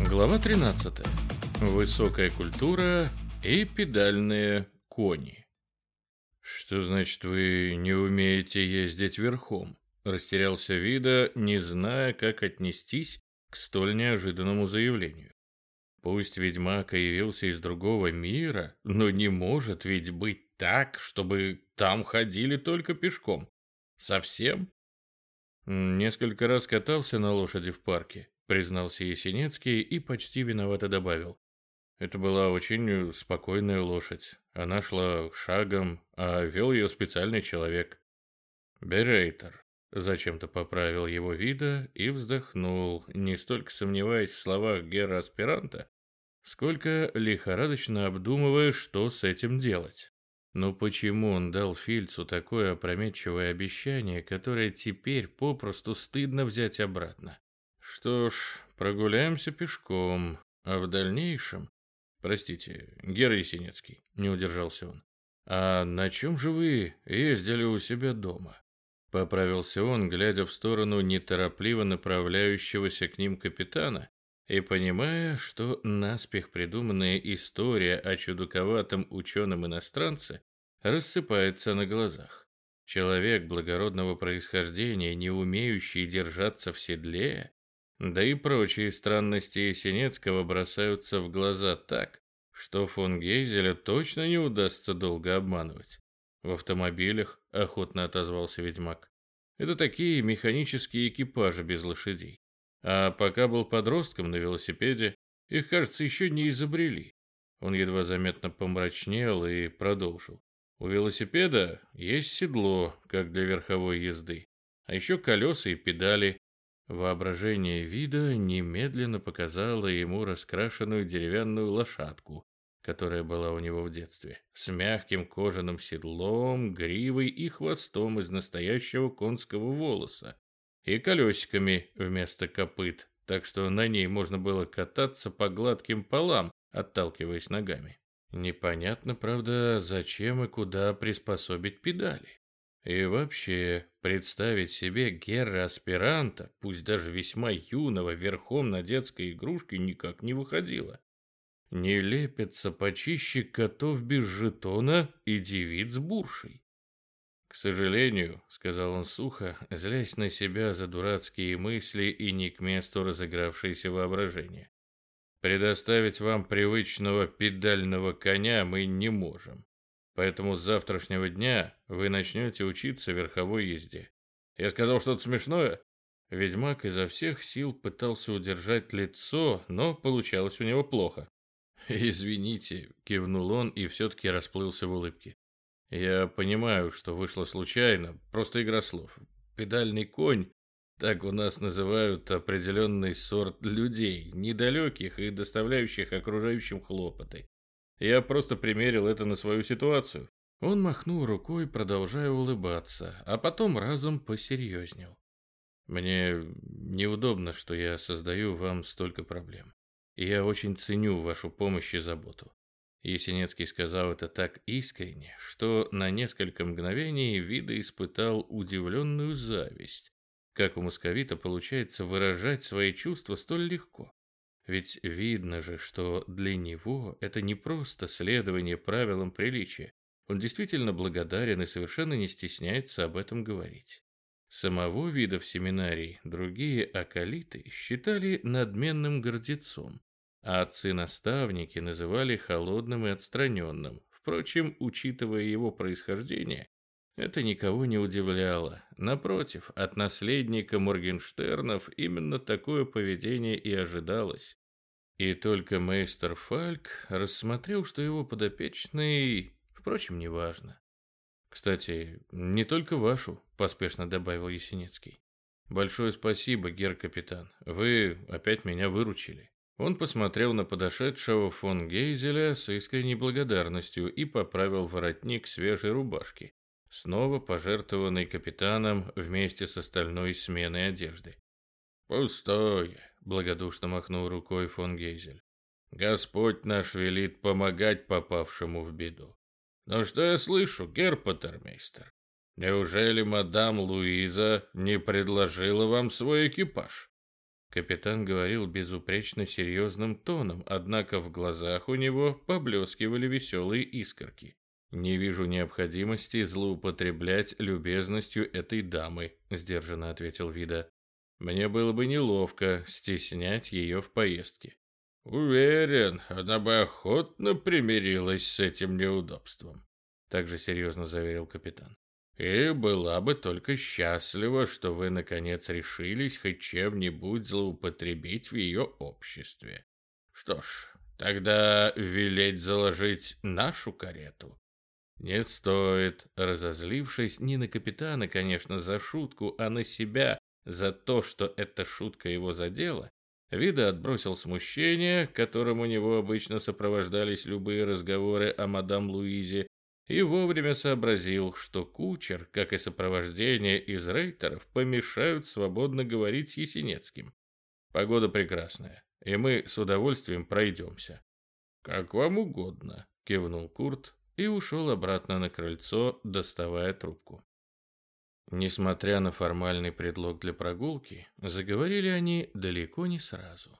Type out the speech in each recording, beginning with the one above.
Глава 13. Высокая культура и педальные кони. Что значит вы не умеете ездить верхом? Растерялся Вида, не зная, как отнестись к столь неожиданному заявлению. Пусть ведьмак явился из другого мира, но не может ведь быть так, чтобы там ходили только пешком. Совсем? Несколько раз катался на лошади в парке, признался Есенинский и почти виновато добавил. Это была очень спокойная лошадь. Она шла шагом, а вел ее специальный человек. Берейтер. Зачем-то поправил его вида и вздохнул, не столько сомневаясь в словах Гера-аспиранта, сколько лихорадочно обдумывая, что с этим делать. Но почему он дал Фильцу такое опрометчивое обещание, которое теперь попросту стыдно взять обратно? Что ж, прогуляемся пешком, а в дальнейшем... Простите, Гера Есенинский, не удержался он. А на чем же вы ездили у себя дома? Поправился он, глядя в сторону неторопливо направляющегося к ним капитана и понимая, что наспех придуманная история о чудаковатом ученом-иностранце рассыпается на глазах. Человек благородного происхождения, не умеющий держаться в седле, да и прочие странности Есенецкого бросаются в глаза так, что фон Гейзеля точно не удастся долго обманывать. В автомобилях охотно отозвался ведьмак. Это такие механические экипажи без лошадей. А пока был подростком на велосипеде, их, кажется, еще не изобрели. Он едва заметно помрачнел и продолжил. У велосипеда есть седло, как для верховой езды, а еще колеса и педали, Воображение вида немедленно показало ему раскрашенную деревянную лошадку, которая была у него в детстве, с мягким кожаным седлом, гривой и хвостом из настоящего конского волоса и колесиками вместо копыт, так что на ней можно было кататься по гладким полам, отталкиваясь ногами. Непонятно, правда, зачем и куда приспособить педали. И вообще, представить себе герра-аспиранта, пусть даже весьма юного, верхом на детской игрушке никак не выходило. Не лепятся почище котов без жетона и девиц буршей. «К сожалению», — сказал он сухо, злясь на себя за дурацкие мысли и не к месту разыгравшееся воображение. «Предоставить вам привычного педального коня мы не можем. Поэтому с завтрашнего дня вы начнете учиться верховой езде. Я сказал что-то смешное? Ведьмак изо всех сил пытался удержать лицо, но получалось у него плохо. «Извините», — кивнул он и все-таки расплылся в улыбке. «Я понимаю, что вышло случайно, просто игра слов. Педальный конь, так у нас называют определенный сорт людей, недалеких и доставляющих окружающим хлопоты. Я просто примерил это на свою ситуацию. Он махнул рукой, продолжая улыбаться, а потом разом посерьезнел. Мне неудобно, что я создаю вам столько проблем. Я очень ценю вашу помощь и заботу. Есенинский сказал это так искренне, что на несколько мгновений Вида испытал удивленную зависть. Как у московита получается выражать свои чувства столь легко? Ведь видно же, что для него это не просто следование правилам приличия. Он действительно благодарен и совершенно не стесняется об этом говорить. Самого вида в семинарии другие акалиты считали надменным гордецом, а отцы-наставники называли холодным и отстраненным. Впрочем, учитывая его происхождение, это никого не удивляло. Напротив, от наследника Моргенштернов именно такое поведение и ожидалось. И только мейстер Фальк рассмотрел, что его подопечный, впрочем, неважно. «Кстати, не только вашу», — поспешно добавил Есенинский. «Большое спасибо, гер-капитан. Вы опять меня выручили». Он посмотрел на подошедшего фон Гейзеля с искренней благодарностью и поправил воротник свежей рубашки, снова пожертвованный капитаном вместе с остальной сменой одежды. «Пустое», — благодушно махнул рукой фон Гейзель. «Господь наш велит помогать попавшему в беду. Но что я слышу, герпатермейстер? Неужели мадам Луиза не предложила вам свой экипаж?» Капитан говорил безупречно серьезным тоном, однако в глазах у него поблескивали веселые искорки. «Не вижу необходимости злоупотреблять любезностью этой дамы», — сдержанно ответил Вида. «Мне было бы неловко стеснять ее в поездке». «Уверен, она бы охотно примирилась с этим неудобством», — также серьезно заверил капитан. «И была бы только счастлива, что вы, наконец, решились хоть чем-нибудь злоупотребить в ее обществе. Что ж, тогда велеть заложить нашу карету». «Не стоит», разозлившись не на капитана, конечно, за шутку, а на себя, за то, что эта шутка его задела, Вида отбросил смущение, которым у него обычно сопровождались любые разговоры о мадам Луизе, и вовремя сообразил, что кучер, как и сопровождение из рейтеров, помешают свободно говорить с Есенецким. Погода прекрасная, и мы с удовольствием пройдемся. «Как вам угодно», — кивнул Курт и ушел обратно на крыльцо, доставая трубку. Несмотря на формальный предлог для прогулки, заговорили они далеко не сразу.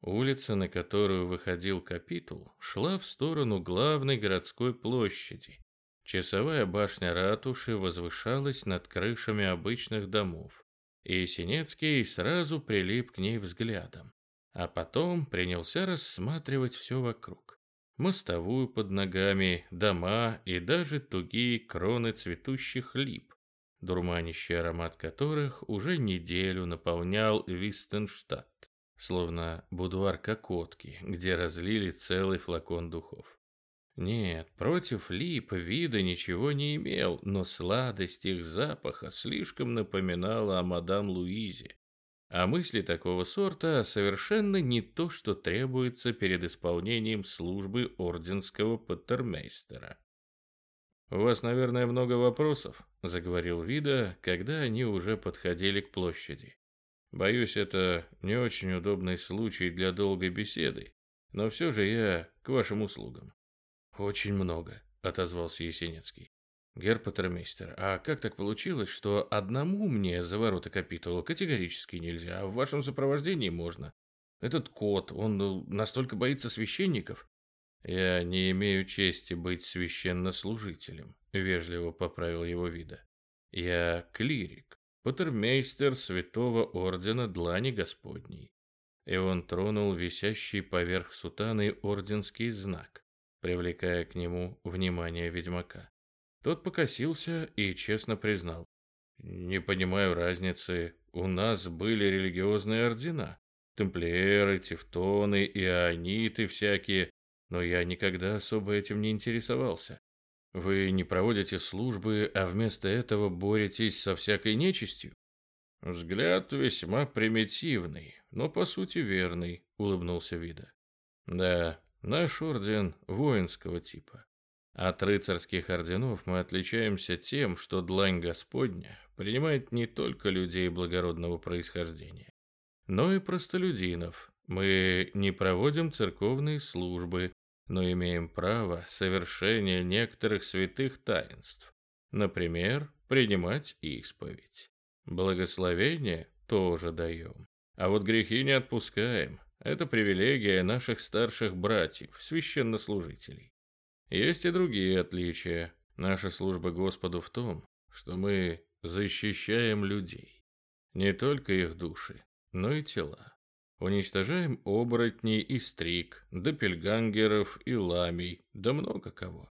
Улица, на которую выходил капитул, шла в сторону главной городской площади. Часовая башня ратуши возвышалась над крышами обычных домов, и Синецкий сразу прилип к ней взглядом, а потом принялся рассматривать все вокруг. Мостовую под ногами, дома и даже тугие кроны цветущих лип, дурманящий аромат которых уже неделю наполнял Вистенштадт, словно будуар кокотки, где разлили целый флакон духов. Нет, против лип вида ничего не имел, но сладость их запаха слишком напоминала о мадам Луизе. А мысли такого сорта совершенно не то, что требуется перед исполнением службы орденского паттермейстера. «У вас, наверное, много вопросов», — заговорил Вида, когда они уже подходили к площади. «Боюсь, это не очень удобный случай для долгой беседы, но все же я к вашим услугам». «Очень много», — отозвался Есенинский. «Герр Паттермейстер, а как так получилось, что одному мне за ворота капитула категорически нельзя, а в вашем сопровождении можно? Этот кот, он ну, настолько боится священников?» «Я не имею чести быть священнослужителем», — вежливо поправил его вида. «Я клирик, патермейстер святого ордена Длани Господней». И он тронул висящий поверх сутаны орденский знак, привлекая к нему внимание ведьмака. Тот покосился и честно признал. «Не понимаю разницы. У нас были религиозные ордена. Темплиеры, тевтоны, иониты всякие но я никогда особо этим не интересовался. Вы не проводите службы, а вместо этого боретесь со всякой нечистью? Взгляд весьма примитивный, но по сути верный, улыбнулся Вида. Да, наш орден воинского типа. От рыцарских орденов мы отличаемся тем, что длань Господня принимает не только людей благородного происхождения, но и простолюдинов, мы не проводим церковные службы, но имеем право совершения некоторых святых таинств. Например, принимать исповедь. Благословение тоже даем. А вот грехи не отпускаем. Это привилегия наших старших братьев, священнослужителей. Есть и другие отличия. Наша служба Господу в том, что мы защищаем людей. Не только их души, но и тела. Уничтожаем оборотней и стрик, допельгангеров и ламий, да много кого.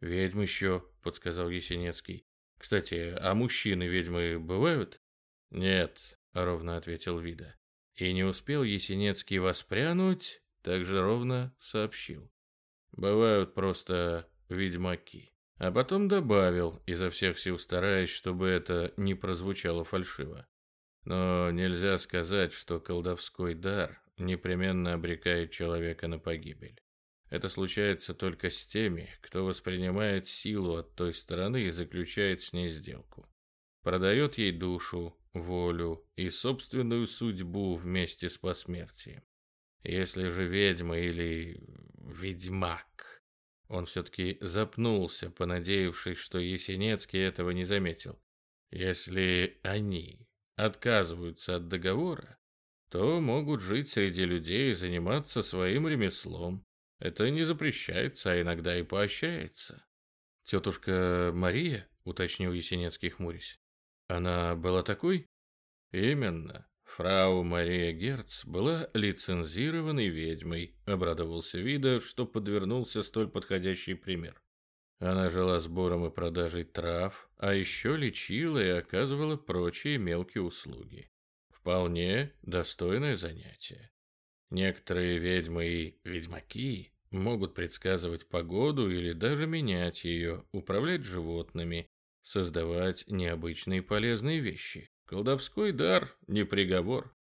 Ведьм еще, подсказал Есенецкий. Кстати, а мужчины-ведьмы бывают? Нет, ровно ответил Вида. И не успел Есенецкий воспрянуть, так же ровно сообщил. Бывают просто ведьмаки. А потом добавил, изо всех сил стараясь, чтобы это не прозвучало фальшиво. Но нельзя сказать, что колдовской дар непременно обрекает человека на погибель. Это случается только с теми, кто воспринимает силу от той стороны и заключает с ней сделку. Продает ей душу, волю и собственную судьбу вместе с посмертием. Если же ведьма или ведьмак... Он все-таки запнулся, понадеявшись, что Есенецкий этого не заметил. Если они отказываются от договора, то могут жить среди людей и заниматься своим ремеслом. Это не запрещается, а иногда и поощряется. «Тетушка Мария?» — уточнил Есенинский хмурясь. «Она была такой?» «Именно. Фрау Мария Герц была лицензированной ведьмой», — обрадовался Вида, что подвернулся столь подходящий пример. Она жила сбором и продажей трав, а еще лечила и оказывала прочие мелкие услуги. Вполне достойное занятие. Некоторые ведьмы и ведьмаки могут предсказывать погоду или даже менять ее, управлять животными, создавать необычные полезные вещи. Колдовской дар – не приговор.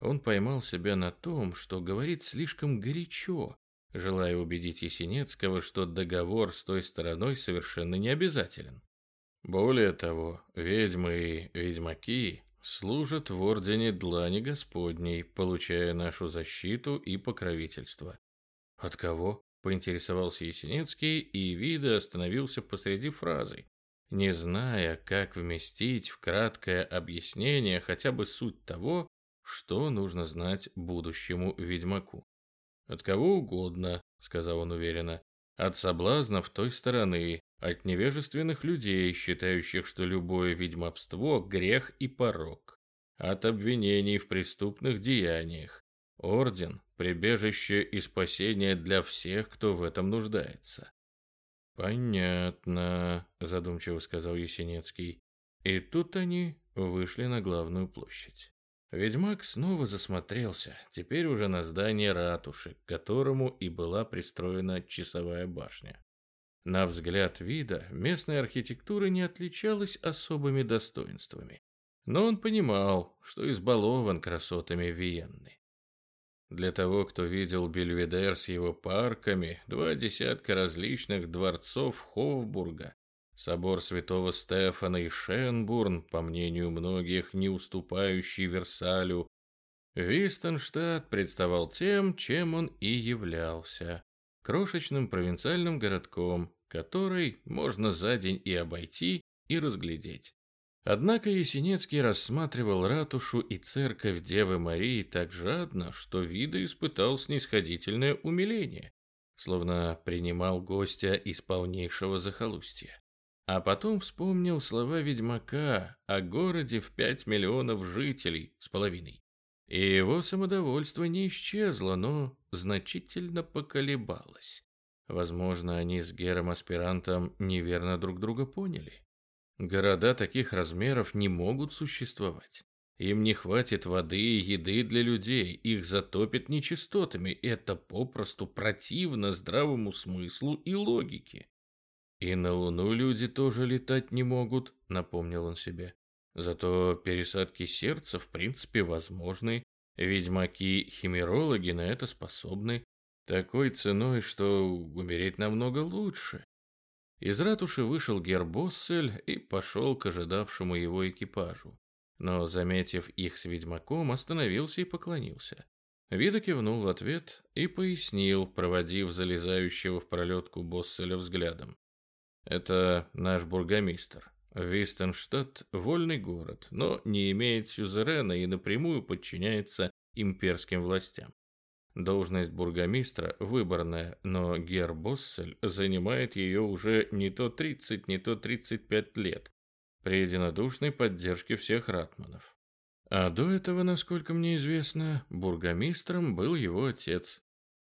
Он поймал себя на том, что говорит слишком горячо, желая убедить Есенинского, что договор с той стороной совершенно не обязателен. Более того, ведьмы и ведьмаки служат в Ордене Длани Господней, получая нашу защиту и покровительство. От кого? Поинтересовался Есенинский, и Вида остановился посреди фразы, не зная, как вместить в краткое объяснение хотя бы суть того, что нужно знать будущему ведьмаку. «От кого угодно», — сказал он уверенно, — «от соблазнов той стороны, от невежественных людей, считающих, что любое ведьмовство – грех и порок, от обвинений в преступных деяниях. Орден – прибежище и спасение для всех, кто в этом нуждается». «Понятно», – задумчиво сказал Есенинский. И тут они вышли на главную площадь. Ведьмак снова засмотрелся, теперь уже на здание ратуши, к которому и была пристроена часовая башня. На взгляд вида местная архитектура не отличалась особыми достоинствами, но он понимал, что избалован красотами Виенны. Для того, кто видел Бельведер с его парками, два десятка различных дворцов Хофбурга, Собор святого Стефана и Шенбурн, по мнению многих, не уступающий Версалю, Вистенштадт представал тем, чем он и являлся – крошечным провинциальным городком, который можно за день и обойти, и разглядеть. Однако Есенинский рассматривал ратушу и церковь Девы Марии так жадно, что вида испытал снисходительное умиление, словно принимал гостя из полнейшего захолустья. А потом вспомнил слова ведьмака о городе в пять миллионов жителей с половиной. И его самодовольство не исчезло, но значительно поколебалось. Возможно, они с Гером-аспирантом неверно друг друга поняли. Города таких размеров не могут существовать. Им не хватит воды и еды для людей, их затопят нечистотами. Это попросту противно здравому смыслу и логике. «И на Луну люди тоже летать не могут», — напомнил он себе. «Зато пересадки сердца в принципе возможны. Ведьмаки-химерологи на это способны. Такой ценой, что умереть намного лучше». Из ратуши вышел Гербоссель и пошел к ожидавшему его экипажу. Но, заметив их с ведьмаком, остановился и поклонился. Вида кивнул в ответ и пояснил, проводив залезающего в пролетку Босселя взглядом. Это наш бургомистр. Вистенштадт – вольный город, но не имеет сюзерена и напрямую подчиняется имперским властям. Должность бургомистра выборная, но Гер Боссель занимает ее уже не то 30, не то 35 лет, при единодушной поддержке всех ратманов. А до этого, насколько мне известно, бургомистром был его отец,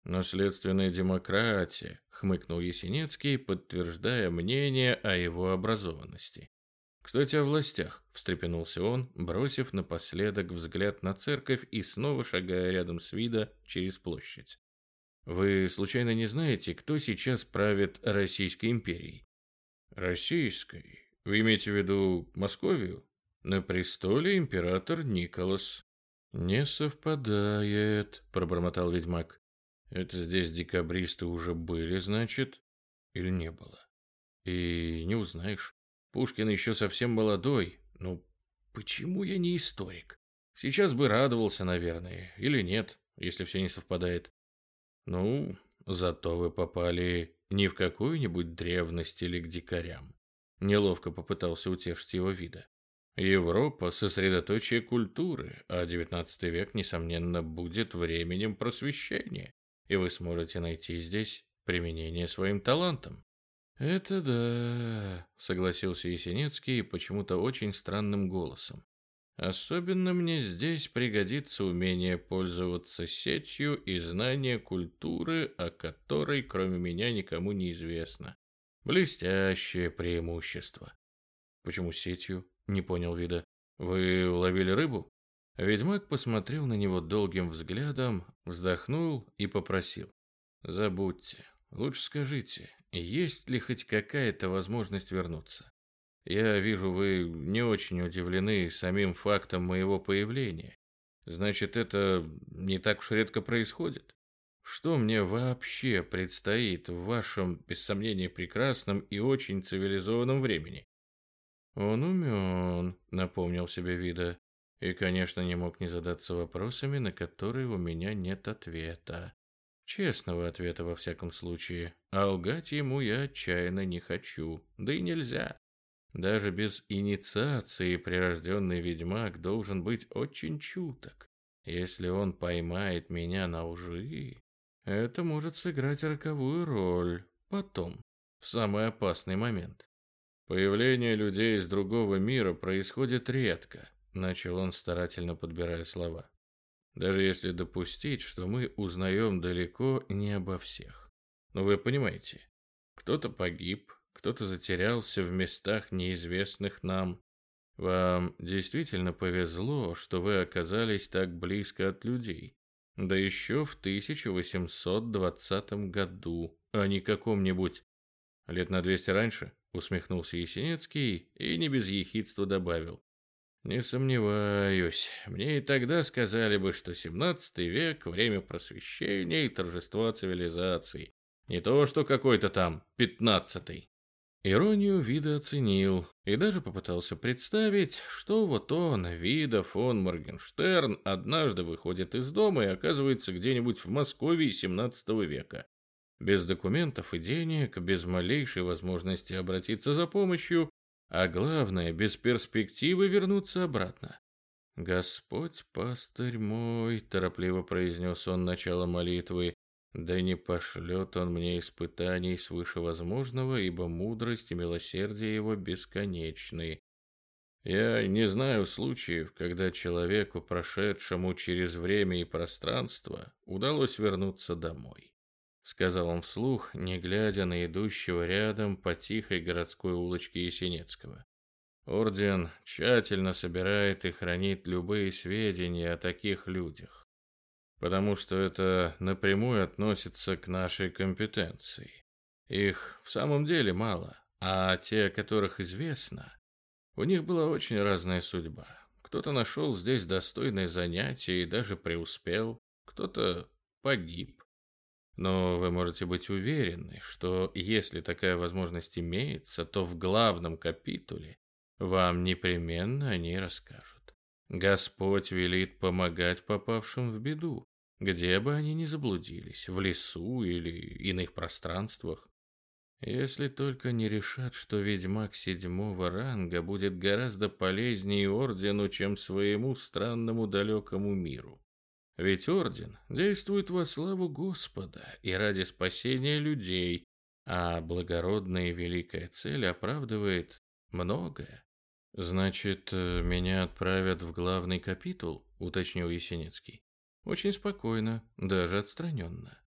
«Наследственная демократия», — хмыкнул Есенинский, подтверждая мнение о его образованности. «Кстати, о властях», — встрепенулся он, бросив напоследок взгляд на церковь и снова шагая рядом с вида через площадь. «Вы случайно не знаете, кто сейчас правит Российской империей?» «Российской? Вы имеете в виду Московию?» «На престоле император Николас». «Не совпадает», — пробормотал ведьмак. Это здесь декабристы уже были, значит? Или не было? И не узнаешь. Пушкин еще совсем молодой. Ну, почему я не историк? Сейчас бы радовался, наверное. Или нет, если все не совпадает. Ну, зато вы попали не в какую-нибудь древность или к дикарям. Неловко попытался утешить его вида. Европа – сосредоточие культуры, а XIX век, несомненно, будет временем просвещения, и вы сможете найти здесь применение своим талантам. «Это да», — согласился Есенинский почему-то очень странным голосом. «Особенно мне здесь пригодится умение пользоваться сетью и знание культуры, о которой кроме меня никому не известно. Блестящее преимущество». «Почему сетью?» Не понял вида. Вы ловили рыбу? Ведьмак посмотрел на него долгим взглядом, вздохнул и попросил. Забудьте. Лучше скажите, есть ли хоть какая-то возможность вернуться? Я вижу, вы не очень удивлены самим фактом моего появления. Значит, это не так уж редко происходит? Что мне вообще предстоит в вашем, без сомнения, прекрасном и очень цивилизованном времени? «Он умен», — напомнил себе Вида. И, конечно, не мог не задаться вопросами, на которые у меня нет ответа. Честного ответа во всяком случае. А лгать ему я отчаянно не хочу. Да и нельзя. Даже без инициации прирожденный ведьмак должен быть очень чуток. Если он поймает меня на лжи, это может сыграть роковую роль потом, в самый опасный момент. Появление людей из другого мира происходит редко, начал он, старательно подбирая слова. Даже если допустить, что мы узнаем далеко не обо всех. Но вы понимаете, кто-то погиб, кто-то затерялся в местах неизвестных нам. Вам действительно повезло, что вы оказались так близко от людей. Да еще в 1820 году, а не каком-нибудь лет на 200 раньше усмехнулся Есенинский и не без ехидства добавил. Не сомневаюсь, мне и тогда сказали бы, что 17 век – время просвещения и торжества цивилизации. Не то, что какой-то там 15-й. Иронию Вида оценил и даже попытался представить, что вот он, Вида фон Моргенштерн, однажды выходит из дома и оказывается где-нибудь в Москве 17 века. Без документов и денег, без малейшей возможности обратиться за помощью, а главное, без перспективы вернуться обратно. «Господь, пастырь мой», — торопливо произнес он начало молитвы, «да не пошлет он мне испытаний свыше возможного, ибо мудрость и милосердие его бесконечны». Я не знаю случаев, когда человеку, прошедшему через время и пространство, удалось вернуться домой сказал он вслух, не глядя на идущего рядом по тихой городской улочке Есенинского. Орден тщательно собирает и хранит любые сведения о таких людях, потому что это напрямую относится к нашей компетенции. Их в самом деле мало, а те, о которых известно, у них была очень разная судьба. Кто-то нашел здесь достойное занятие и даже преуспел, кто-то погиб. Но вы можете быть уверены, что если такая возможность имеется, то в главном капитуле вам непременно о ней расскажут. Господь велит помогать попавшим в беду, где бы они ни заблудились, в лесу или иных пространствах. Если только не решат, что ведьмак седьмого ранга будет гораздо полезнее ордену, чем своему странному далекому миру. Ведь орден действует во славу Господа и ради спасения людей, а благородная и великая цель оправдывает многое. Значит, э, меня отправят в главный капитул, уточнил Есенинский. Очень спокойно, даже отстраненно.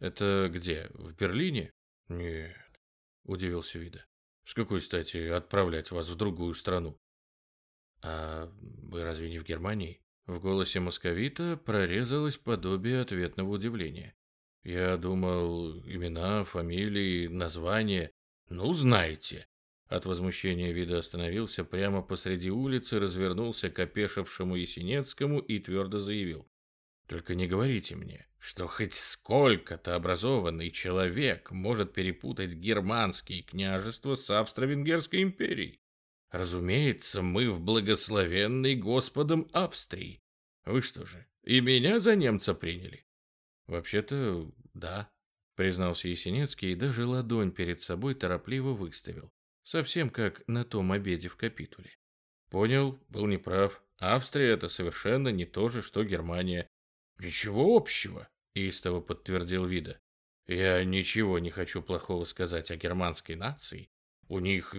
Это где, в Берлине? Нет, удивился Вида. С какой стати отправлять вас в другую страну? А вы разве не в Германии? В голосе московита прорезалось подобие ответного удивления. Я думал, имена, фамилии, названия. Ну, знаете. От возмущения вида остановился прямо посреди улицы, развернулся к опешившему Есенецкому и твердо заявил. Только не говорите мне, что хоть сколько-то образованный человек может перепутать германские княжества с Австро-Венгерской империей. Разумеется, мы в благословенной Господом Австрии. Вы что же, и меня за немца приняли? Вообще-то, да, признался Есенинский и даже ладонь перед собой торопливо выставил. Совсем как на том обеде в капитуле. Понял, был неправ. Австрия это совершенно не то же, что Германия. Ничего общего, истово подтвердил Вида. Я ничего не хочу плохого сказать о германской нации. У них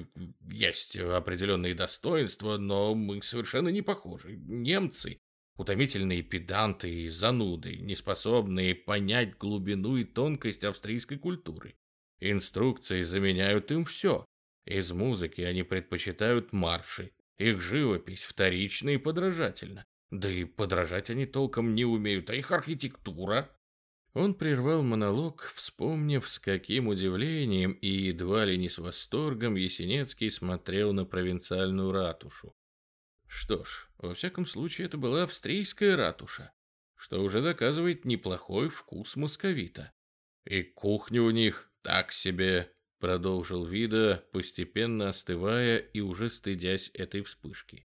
есть определенные достоинства, но мы совершенно не похожи. Немцы утомительные педанты и зануды, неспособные понять глубину и тонкость австрийской культуры. Инструкции заменяют им все. Из музыки они предпочитают марши. Их живопись вторична и подражательна. Да и подражать они толком не умеют, а их архитектура... Он прервал монолог, вспомнив, с каким удивлением и едва ли не с восторгом Есенинский смотрел на провинциальную ратушу. Что ж, во всяком случае, это была австрийская ратуша, что уже доказывает неплохой вкус московита. И кухня у них так себе, продолжил Вида, постепенно остывая и уже стыдясь этой вспышки.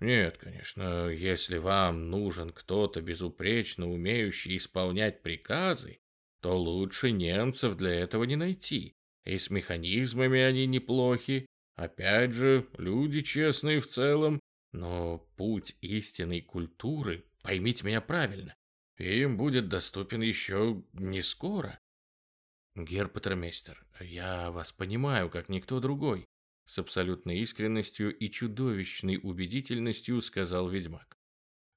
Нет, конечно, если вам нужен кто-то безупречно умеющий исполнять приказы, то лучше немцев для этого не найти. И с механизмами они неплохи. Опять же, люди честные в целом, но путь истинной культуры, поймите меня правильно, им будет доступен еще не скоро. Герпатермейстер, я вас понимаю, как никто другой, с абсолютной искренностью и чудовищной убедительностью сказал ведьмак.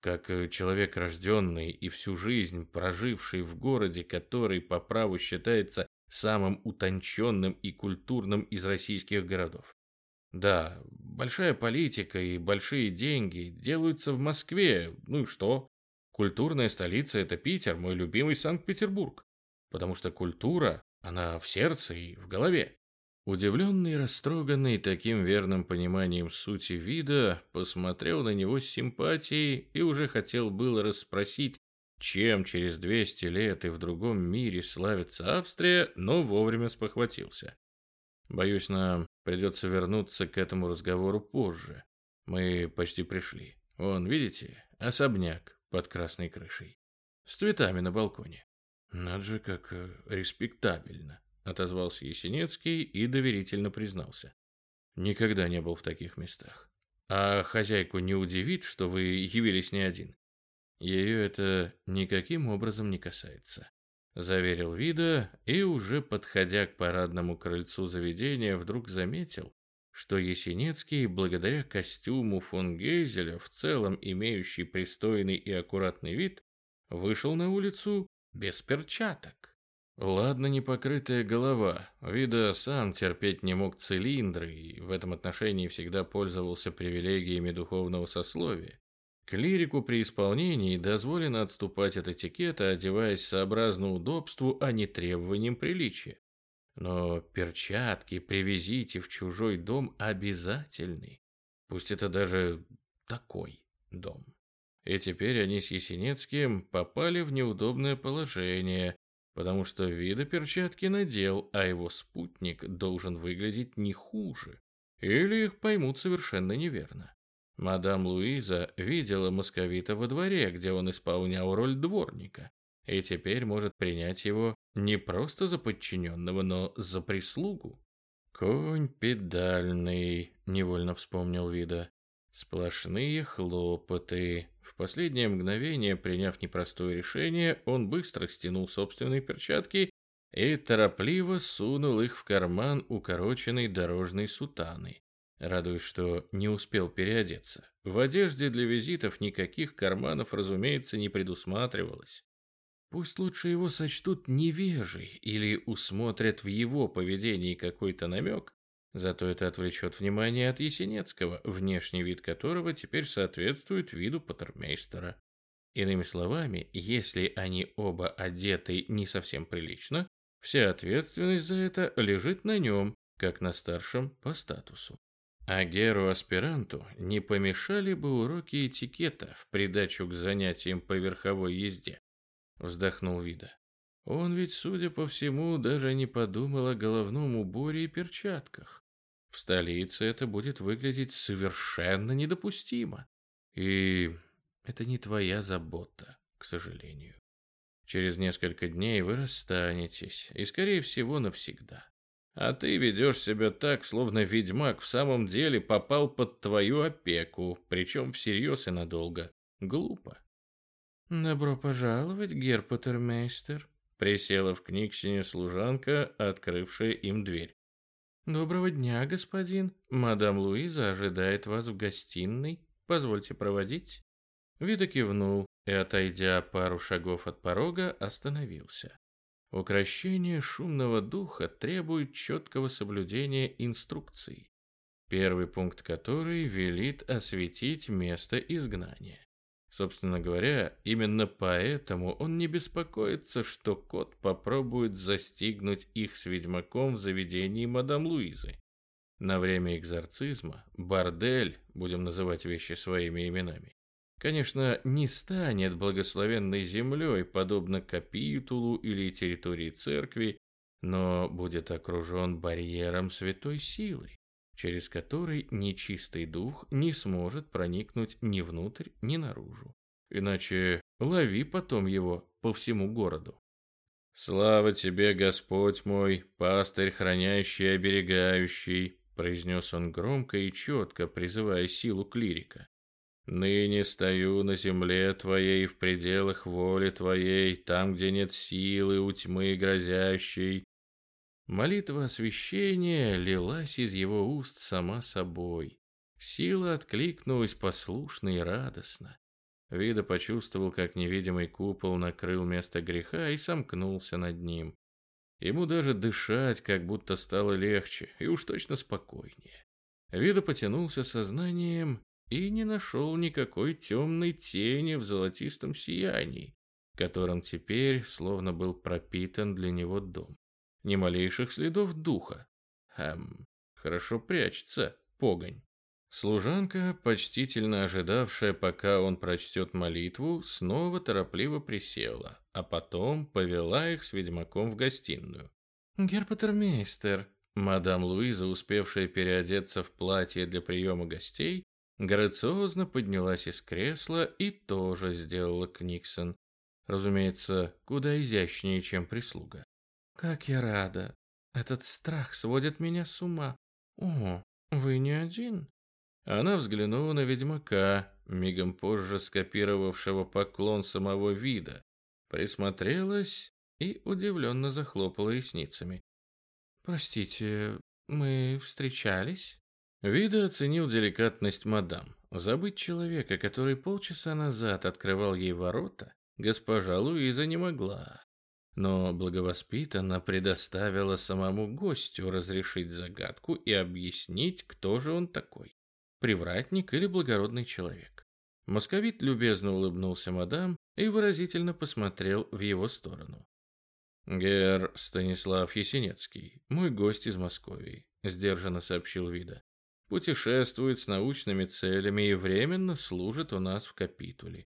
Как человек рожденный и всю жизнь проживший в городе, который по праву считается самым утонченным и культурным из российских городов. Да, большая политика и большие деньги делаются в Москве. Ну и что? Культурная столица – это Питер, мой любимый Санкт-Петербург. Потому что культура, она в сердце и в голове. Удивленный и растроганный таким верным пониманием сути вида, посмотрел на него с симпатией и уже хотел было расспросить, чем через 200 лет и в другом мире славится Австрия, но вовремя спохватился. Боюсь, нам придется вернуться к этому разговору позже. Мы почти пришли. Вон, видите, особняк под красной крышей. С цветами на балконе. Надо же, как э, респектабельно, отозвался Есенинский и доверительно признался. Никогда не был в таких местах. А хозяйку не удивит, что вы явились не один. Ее это никаким образом не касается заверил Вида и, уже подходя к парадному крыльцу заведения, вдруг заметил, что Есенинский, благодаря костюму фон Гейзеля, в целом имеющий пристойный и аккуратный вид, вышел на улицу без перчаток. Ладно, непокрытая голова. Вида сам терпеть не мог цилиндры и в этом отношении всегда пользовался привилегиями духовного сословия. Клирику при исполнении дозволено отступать от этикета, одеваясь сообразно удобству, а не требованиям приличия. Но перчатки привезите в чужой дом обязательны. Пусть это даже такой дом. И теперь они с Есенинским попали в неудобное положение, потому что вида перчатки надел, а его спутник должен выглядеть не хуже. Или их поймут совершенно неверно. Мадам Луиза видела московита во дворе, где он исполнял роль дворника, и теперь может принять его не просто за подчиненного, но за прислугу. «Конь педальный», — невольно вспомнил Вида. «Сплошные хлопоты». В последнее мгновение, приняв непростое решение, он быстро стянул собственные перчатки и торопливо сунул их в карман укороченной дорожной сутаны радуясь, что не успел переодеться. В одежде для визитов никаких карманов, разумеется, не предусматривалось. Пусть лучше его сочтут невежей или усмотрят в его поведении какой-то намек, зато это отвлечет внимание от Есенецкого, внешний вид которого теперь соответствует виду патермейстера. Иными словами, если они оба одеты не совсем прилично, вся ответственность за это лежит на нем, как на старшем по статусу. А Геру-аспиранту не помешали бы уроки этикета в придачу к занятиям по верховой езде, вздохнул Вида. Он ведь, судя по всему, даже не подумал о головном уборе и перчатках. В столице это будет выглядеть совершенно недопустимо. И это не твоя забота, к сожалению. Через несколько дней вы расстанетесь, и, скорее всего, навсегда. А ты ведешь себя так, словно ведьмак в самом деле попал под твою опеку, причем всерьез и надолго. Глупо. «Добро пожаловать, герпотермейстер», — присела в книгсине служанка, открывшая им дверь. «Доброго дня, господин. Мадам Луиза ожидает вас в гостиной. Позвольте проводить». Вида кивнул и, отойдя пару шагов от порога, остановился. Укращение шумного духа требует четкого соблюдения инструкций, первый пункт которой велит осветить место изгнания. Собственно говоря, именно поэтому он не беспокоится, что кот попробует застигнуть их с ведьмаком в заведении мадам Луизы. На время экзорцизма бордель, будем называть вещи своими именами, конечно, не станет благословенной землей, подобно капитулу или территории церкви, но будет окружен барьером святой силы, через который нечистый дух не сможет проникнуть ни внутрь, ни наружу. Иначе лови потом его по всему городу. «Слава тебе, Господь мой, пастырь, хранящий и оберегающий», произнес он громко и четко, призывая силу клирика. Ныне стою на земле твоей в пределах воли твоей, там, где нет силы у тьмы грозящей. Молитва освящения лилась из его уст сама собой. Сила откликнулась послушно и радостно. Вида почувствовал, как невидимый купол накрыл место греха и сомкнулся над ним. Ему даже дышать как будто стало легче и уж точно спокойнее. Вида потянулся сознанием и не нашел никакой темной тени в золотистом сиянии, которым теперь словно был пропитан для него дом. Ни малейших следов духа. Хм, хорошо прячется, погонь. Служанка, почтительно ожидавшая, пока он прочтет молитву, снова торопливо присела, а потом повела их с ведьмаком в гостиную. «Герпатермейстер», мадам Луиза, успевшая переодеться в платье для приема гостей, грациозно поднялась из кресла и тоже сделала Книксон. Разумеется, куда изящнее, чем прислуга. «Как я рада! Этот страх сводит меня с ума. О, вы не один?» Она взглянула на ведьмака, мигом позже скопировавшего поклон самого вида, присмотрелась и удивленно захлопала ресницами. «Простите, мы встречались?» Вида оценил деликатность мадам. Забыть человека, который полчаса назад открывал ей ворота, госпожа Луиза не могла. Но благовоспитанно предоставила самому гостю разрешить загадку и объяснить, кто же он такой. Привратник или благородный человек. Московит любезно улыбнулся мадам и выразительно посмотрел в его сторону. «Гер Станислав Есенецкий, мой гость из Москвы», — сдержанно сообщил Вида путешествует с научными целями и временно служит у нас в капитуле.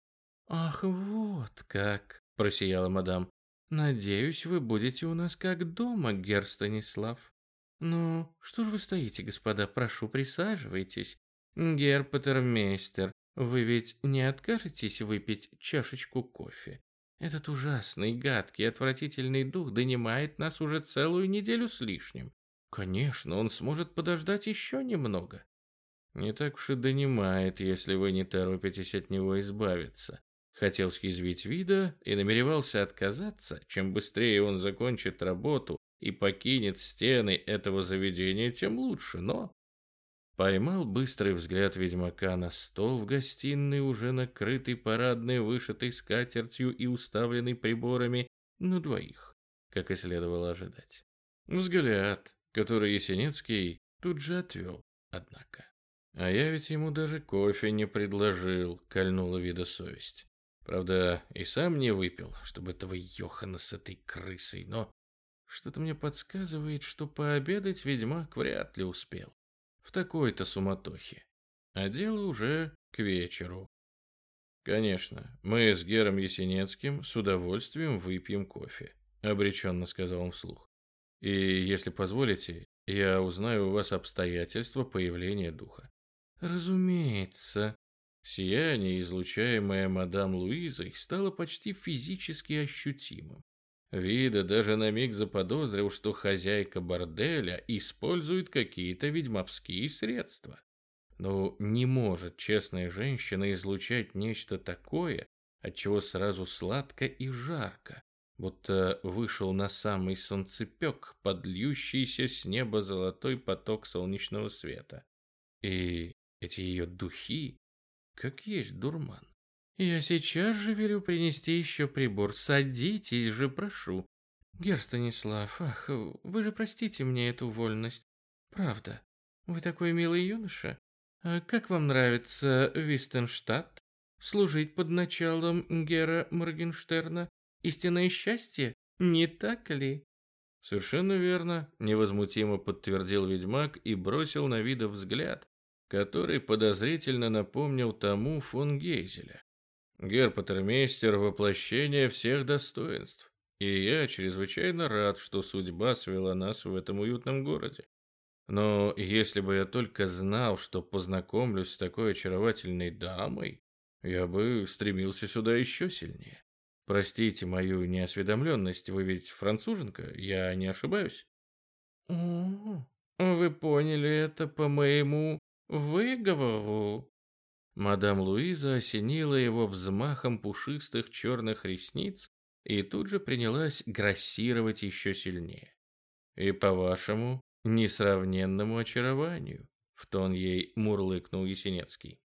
«Ах, вот как!» – просияла мадам. «Надеюсь, вы будете у нас как дома, гер Станислав. Ну, что ж вы стоите, господа, прошу, присаживайтесь. Гер Патермейстер, вы ведь не откажетесь выпить чашечку кофе? Этот ужасный, гадкий, отвратительный дух донимает нас уже целую неделю с лишним. Конечно, он сможет подождать еще немного. Не так уж и донимает, если вы не торопитесь от него избавиться. Хотел съязвить вида и намеревался отказаться, чем быстрее он закончит работу и покинет стены этого заведения, тем лучше, но... Поймал быстрый взгляд ведьмака на стол в гостиной, уже накрытый парадной, вышитой скатертью и уставленный приборами, на двоих, как и следовало ожидать. Взгляд, который Есенинский тут же отвел, однако. А я ведь ему даже кофе не предложил, кольнула вида совесть. Правда, и сам не выпил, чтобы этого Йохана с этой крысой, но что-то мне подсказывает, что пообедать ведьмак вряд ли успел. В такой-то суматохе. А дело уже к вечеру. Конечно, мы с Гером Есенинским с удовольствием выпьем кофе, обреченно сказал он вслух. И, если позволите, я узнаю у вас обстоятельства появления духа. Разумеется. Сияние, излучаемое мадам Луизой, стало почти физически ощутимым. Вида даже на миг заподозрил, что хозяйка борделя использует какие-то ведьмовские средства. Но не может честная женщина излучать нечто такое, от чего сразу сладко и жарко, будто вышел на самый солнцепек, подльющийся с неба золотой поток солнечного света. И эти ее духи, как есть дурман. Я сейчас же велю принести еще прибор. Садитесь же, прошу. Гер Станислав, ах, вы же простите мне эту вольность. Правда, вы такой милый юноша. А как вам нравится Вистенштадт? Служить под началом Гера Моргенштерна? Истинное счастье? Не так ли? Совершенно верно, невозмутимо подтвердил ведьмак и бросил на вида взгляд, который подозрительно напомнил тому фон Гейзеля. Герпатермейстер – воплощение всех достоинств, и я чрезвычайно рад, что судьба свела нас в этом уютном городе. Но если бы я только знал, что познакомлюсь с такой очаровательной дамой, я бы стремился сюда еще сильнее. Простите мою неосведомленность, вы ведь француженка, я не ошибаюсь? О, вы поняли это по моему выговору? Мадам Луиза осенила его взмахом пушистых черных ресниц и тут же принялась грассировать еще сильнее. И по-вашему, несравненному очарованию, в тон ей мурлыкнул Есенецкий.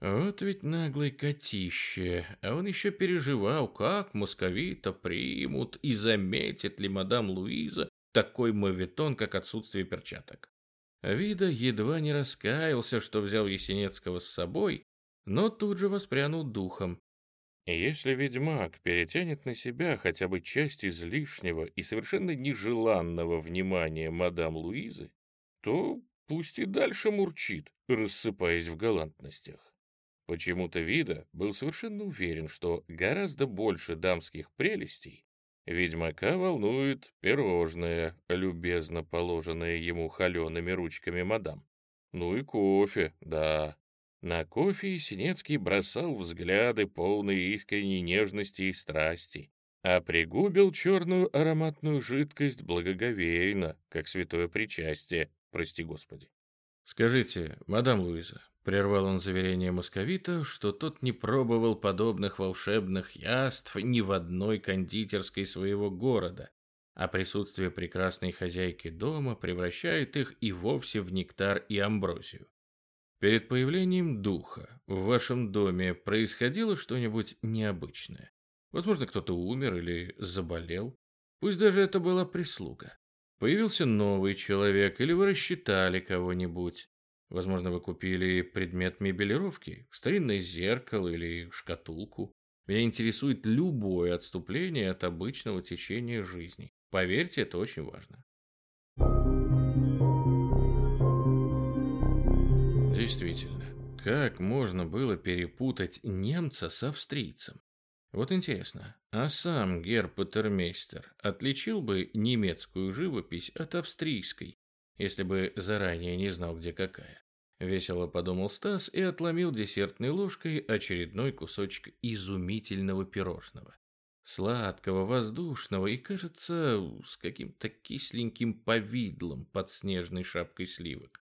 Вот ведь наглый котище, а он еще переживал, как московита примут и заметит ли мадам Луиза такой моветон, как отсутствие перчаток. Вида едва не раскаялся, что взял Есенецкого с собой, но тут же воспрянул духом. Если ведьмак перетянет на себя хотя бы часть излишнего и совершенно нежеланного внимания мадам Луизы, то пусть и дальше мурчит, рассыпаясь в галантностях. Почему-то Вида был совершенно уверен, что гораздо больше дамских прелестей ведьмака волнует пирожное, любезно положенное ему холеными ручками мадам. Ну и кофе, да. На кофе Синецкий бросал взгляды, полные искренней нежности и страсти, а пригубил черную ароматную жидкость благоговейно, как святое причастие, прости господи. «Скажите, мадам Луиза, Прервал он заверение московита, что тот не пробовал подобных волшебных яств ни в одной кондитерской своего города, а присутствие прекрасной хозяйки дома превращает их и вовсе в нектар и амброзию. Перед появлением духа в вашем доме происходило что-нибудь необычное? Возможно, кто-то умер или заболел. Пусть даже это была прислуга. Появился новый человек, или вы рассчитали кого-нибудь. Возможно, вы купили предмет мебелировки, старинное зеркало или шкатулку. Меня интересует любое отступление от обычного течения жизни. Поверьте, это очень важно. Действительно, как можно было перепутать немца с австрийцем? Вот интересно, а сам Герпатермейстер отличил бы немецкую живопись от австрийской, если бы заранее не знал, где какая. Весело подумал Стас и отломил десертной ложкой очередной кусочек изумительного пирожного. Сладкого, воздушного и, кажется, с каким-то кисленьким повидлом под снежной шапкой сливок.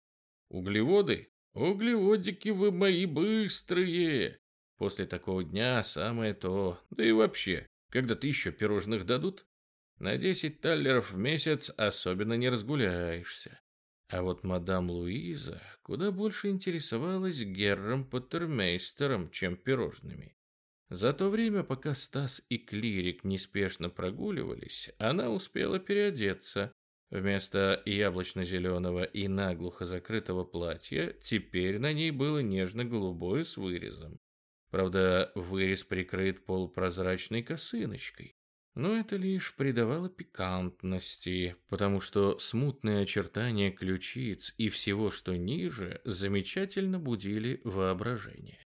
Углеводы? Углеводики вы мои быстрые! После такого дня самое то. Да и вообще, когда-то еще пирожных дадут? На десять таллеров в месяц особенно не разгуляешься. А вот мадам Луиза куда больше интересовалась Герром Поттермейстером, чем пирожными. За то время, пока Стас и Клирик неспешно прогуливались, она успела переодеться. Вместо яблочно-зеленого и наглухо закрытого платья теперь на ней было нежно-голубое с вырезом. Правда, вырез прикрыт полупрозрачной косыночкой. Но это лишь придавало пикантности, потому что смутные очертания ключиц и всего, что ниже, замечательно будили воображение.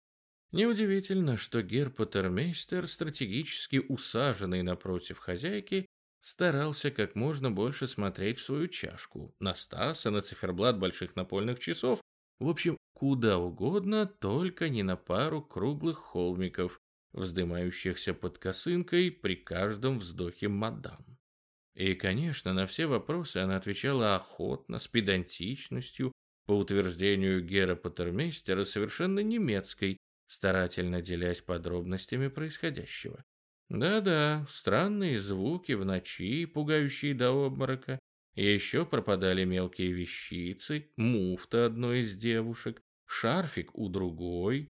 Неудивительно, что Герпотермейстер, стратегически усаженный напротив хозяйки, старался как можно больше смотреть в свою чашку, на Стаса, на циферблат больших напольных часов, в общем, куда угодно, только не на пару круглых холмиков, вздымающихся под косынкой при каждом вздохе мадам. И, конечно, на все вопросы она отвечала охотно, с педантичностью, по утверждению Гера Патермейстера, совершенно немецкой, старательно делясь подробностями происходящего. Да-да, странные звуки в ночи, пугающие до обморока. Еще пропадали мелкие вещицы, муфта одной из девушек, шарфик у другой,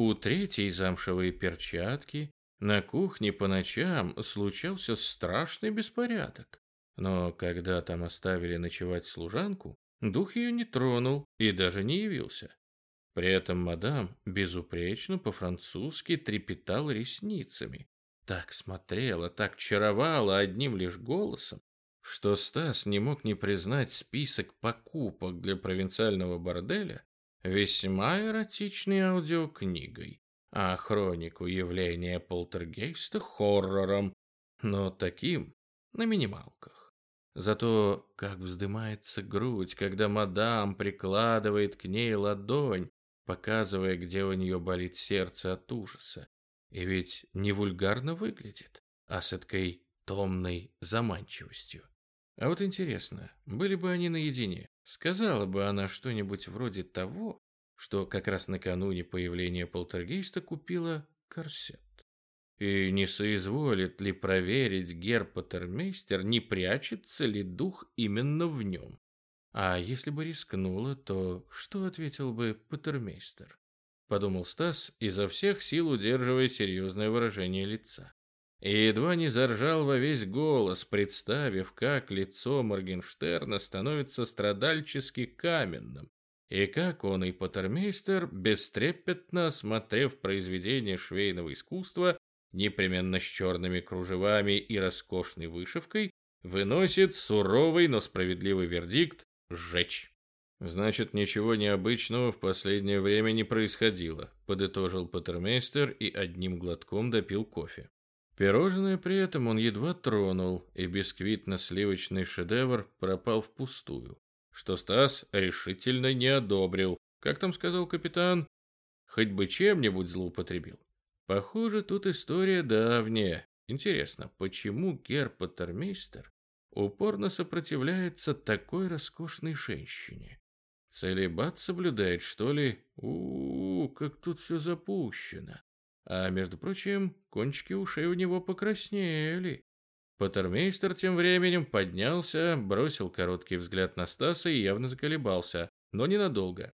у третьей замшевые перчатки. На кухне по ночам случался страшный беспорядок. Но когда там оставили ночевать служанку, дух ее не тронул и даже не явился. При этом мадам безупречно по-французски трепетала ресницами. Так смотрела, так чаровала одним лишь голосом, что Стас не мог не признать список покупок для провинциального борделя весьма эротичной аудиокнигой, а хронику явления полтергейста хоррором, но таким на минималках. Зато как вздымается грудь, когда мадам прикладывает к ней ладонь, показывая, где у нее болит сердце от ужаса. И ведь не вульгарно выглядит, а с этой томной заманчивостью. А вот интересно, были бы они наедине, сказала бы она что-нибудь вроде того, что как раз накануне появления полтергейста купила корсет. И не соизволит ли проверить герпатермейстер, не прячется ли дух именно в нем? А если бы рискнула, то что ответил бы Патермейстер? Подумал Стас, изо всех сил удерживая серьезное выражение лица. И едва не заржал во весь голос, представив, как лицо Моргенштерна становится страдальчески каменным, и как он и Патермейстер, бестрепетно осмотрев произведение швейного искусства, непременно с черными кружевами и роскошной вышивкой, выносит суровый, но справедливый вердикт сжечь. Значит, ничего необычного в последнее время не происходило, подытожил Патермейстер и одним глотком допил кофе. Пирожное при этом он едва тронул, и бисквитно-сливочный шедевр пропал впустую, что Стас решительно не одобрил. Как там сказал капитан? Хоть бы чем-нибудь злоупотребил. Похоже, тут история давняя. Интересно, почему Герпатермейстер упорно сопротивляется такой роскошной женщине. Целебат соблюдает, что ли? у, -у, -у как тут все запущено. А между прочим, кончики ушей у него покраснели. Патермейстер тем временем поднялся, бросил короткий взгляд на Стаса и явно заколебался, но ненадолго.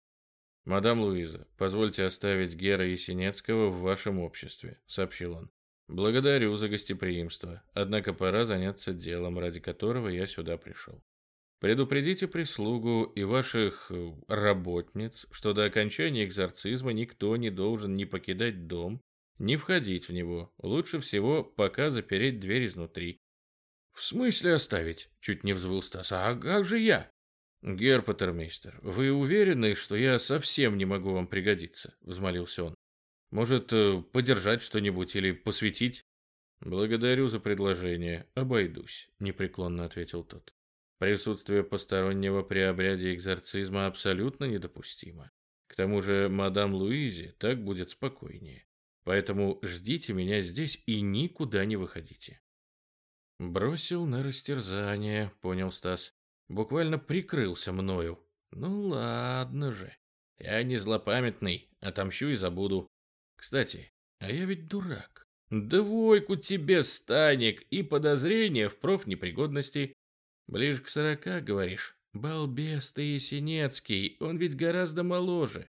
«Мадам Луиза, позвольте оставить Гера Есенецкого в вашем обществе», — сообщил он. Благодарю за гостеприимство, однако пора заняться делом, ради которого я сюда пришел. Предупредите прислугу и ваших э, работниц, что до окончания экзорцизма никто не должен ни покидать дом, ни входить в него. Лучше всего пока запереть дверь изнутри. В смысле оставить? Чуть не взвыл Стас. А как же я? Герпатермейстер, вы уверены, что я совсем не могу вам пригодиться? Взмолился он. Может, э, подержать что-нибудь или посвятить? Благодарю за предложение. Обойдусь, непреклонно ответил тот. Присутствие постороннего при обряде экзорцизма абсолютно недопустимо. К тому же мадам Луизе так будет спокойнее. Поэтому ждите меня здесь и никуда не выходите. Бросил на растерзание, понял Стас. Буквально прикрылся мною. Ну ладно же. Я не злопамятный, отомщу и забуду. Кстати, а я ведь дурак. Двойку тебе, Станик, и подозрение в профнепригодности. Ближе к сорока, говоришь? Балбес ты Есенецкий, он ведь гораздо моложе.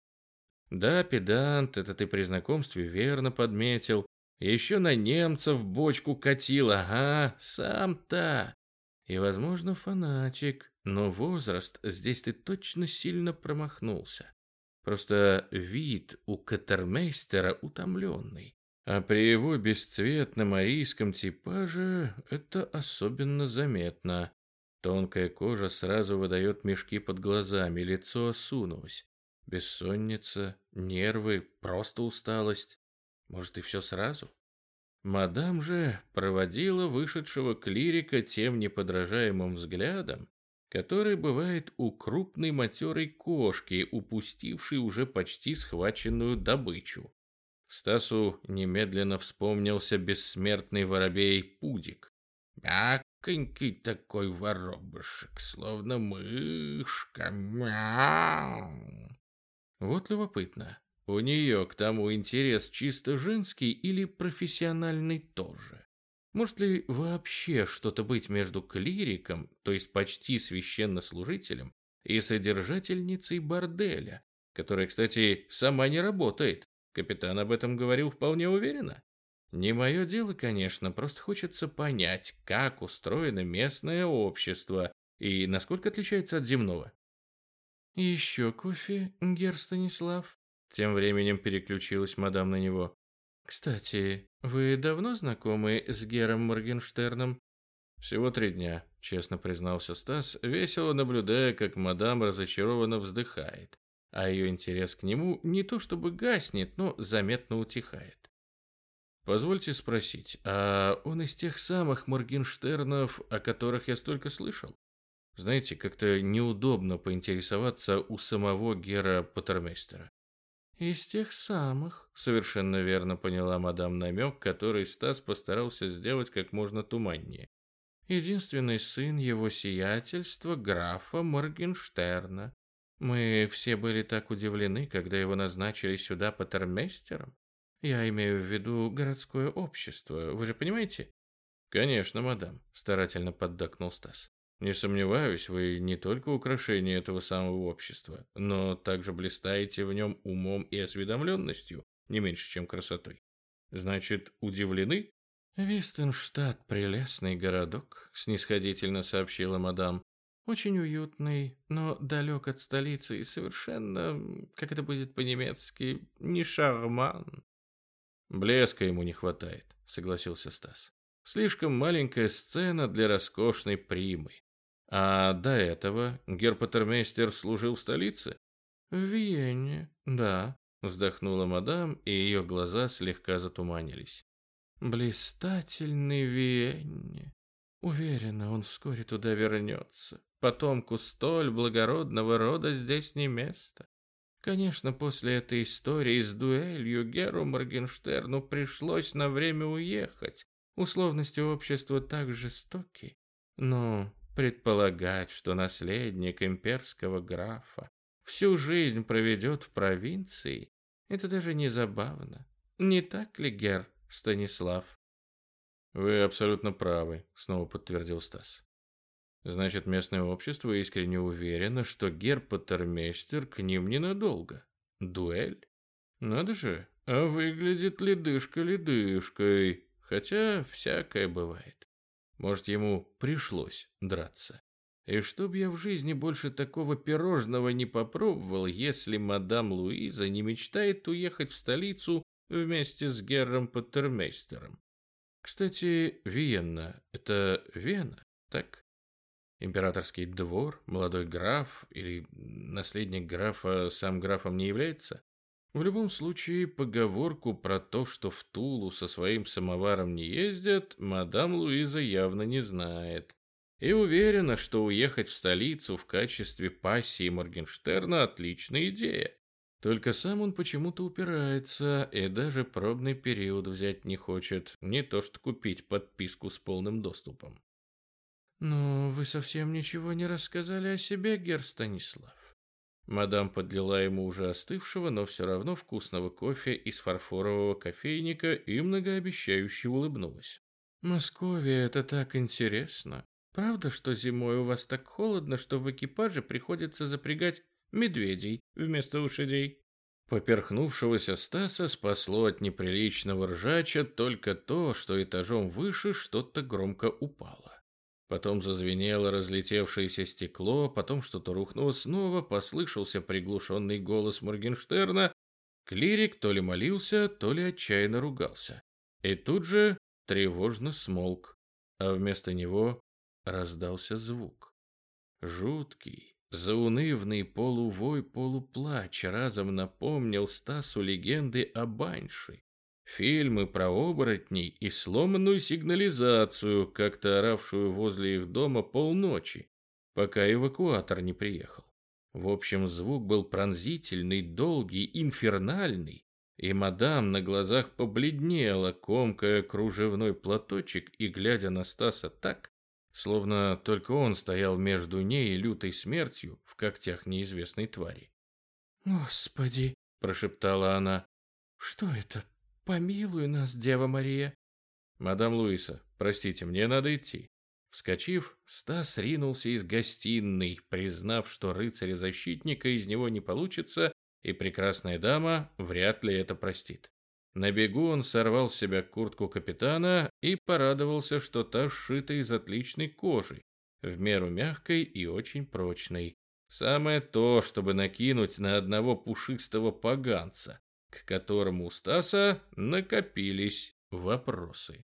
Да, педант, это ты при знакомстве верно подметил. Еще на немцев бочку катил, ага, сам-то. И, возможно, фанатик, но возраст здесь ты точно сильно промахнулся. Просто вид у катермейстера утомленный. А при его бесцветном арийском типаже это особенно заметно. Тонкая кожа сразу выдает мешки под глазами, лицо осунулось. Бессонница, нервы, просто усталость. Может, и все сразу? Мадам же проводила вышедшего клирика тем неподражаемым взглядом, который бывает у крупной матерой кошки, упустившей уже почти схваченную добычу. Стасу немедленно вспомнился бессмертный воробей Пудик. Мягонький такой воробушек, словно мышка. Мяу. Вот любопытно, у нее к тому интерес чисто женский или профессиональный тоже? Может ли вообще что-то быть между клириком, то есть почти священнослужителем, и содержательницей борделя, которая, кстати, сама не работает? Капитан об этом говорил вполне уверенно. Не мое дело, конечно, просто хочется понять, как устроено местное общество и насколько отличается от земного. «Еще кофе, гер Станислав?» Тем временем переключилась мадам на него. «Кстати, вы давно знакомы с Гером Моргенштерном?» «Всего три дня», — честно признался Стас, весело наблюдая, как мадам разочарованно вздыхает а ее интерес к нему не то чтобы гаснет, но заметно утихает. Позвольте спросить, а он из тех самых Моргенштернов, о которых я столько слышал? Знаете, как-то неудобно поинтересоваться у самого Гера Патермейстера. «Из тех самых», — совершенно верно поняла мадам намек, который Стас постарался сделать как можно туманнее. «Единственный сын его сиятельства, графа Моргенштерна. Мы все были так удивлены, когда его назначили сюда патермейстером. Я имею в виду городское общество, вы же понимаете? Конечно, мадам, старательно поддакнул Стас. Не сомневаюсь, вы не только украшение этого самого общества, но также блистаете в нем умом и осведомленностью, не меньше, чем красотой. Значит, удивлены? Вистенштадт – прелестный городок, снисходительно сообщила мадам. Очень уютный, но далек от столицы и совершенно, как это будет по-немецки, не шарман. Блеска ему не хватает, согласился Стас. Слишком маленькая сцена для роскошной примы. А до этого герпатермейстер служил в столице? В Виене, да, вздохнула мадам, и ее глаза слегка затуманились. Блистательный Виене. Уверена, он вскоре туда вернется. Потомку столь благородного рода здесь не место. Конечно, после этой истории с дуэлью Геру Моргенштерну пришлось на время уехать. Условности общества так жестоки. Но предполагать, что наследник имперского графа всю жизнь проведет в провинции, это даже не забавно. Не так ли, Гер Станислав? Вы абсолютно правы, снова подтвердил Стас. Значит, местное общество искренне уверено, что герпатермейстер к ним ненадолго. Дуэль? Надо же, а выглядит ледышка ледышкой, хотя всякое бывает. Может, ему пришлось драться. И чтоб я в жизни больше такого пирожного не попробовал, если мадам Луиза не мечтает уехать в столицу вместе с Герром Паттермейстером. Кстати, Виенна — это Вена, так? Императорский двор, молодой граф или наследник графа сам графом не является? В любом случае, поговорку про то, что в Тулу со своим самоваром не ездят, мадам Луиза явно не знает. И уверена, что уехать в столицу в качестве пассии Моргенштерна – отличная идея. Только сам он почему-то упирается и даже пробный период взять не хочет, не то что купить подписку с полным доступом. «Но вы совсем ничего не рассказали о себе, гер Станислав». Мадам подлила ему уже остывшего, но все равно вкусного кофе из фарфорового кофейника и многообещающе улыбнулась. «Московия — это так интересно. Правда, что зимой у вас так холодно, что в экипаже приходится запрягать медведей вместо лошадей?» Поперхнувшегося Стаса спасло от неприличного ржача только то, что этажом выше что-то громко упало. Потом зазвенело разлетевшееся стекло, потом что-то рухнуло снова, послышался приглушенный голос Моргенштерна. Клирик то ли молился, то ли отчаянно ругался. И тут же тревожно смолк, а вместо него раздался звук. Жуткий, заунывный полувой-полуплач разом напомнил Стасу легенды о Банши. Фильмы про оборотней и сломанную сигнализацию, как-то оравшую возле их дома полночи, пока эвакуатор не приехал. В общем, звук был пронзительный, долгий, инфернальный, и мадам на глазах побледнела, комкая кружевной платочек и глядя на Стаса так, словно только он стоял между ней и лютой смертью в когтях неизвестной твари. «Господи!» – прошептала она. «Что это? Помилуй нас, Дева Мария!» «Мадам Луиса, простите, мне надо идти». Вскочив, Стас ринулся из гостиной, признав, что рыцаря-защитника из него не получится, и прекрасная дама вряд ли это простит. На бегу он сорвал с себя куртку капитана и порадовался, что та сшита из отличной кожи, в меру мягкой и очень прочной. Самое то, чтобы накинуть на одного пушистого поганца, к которому у Стаса накопились вопросы.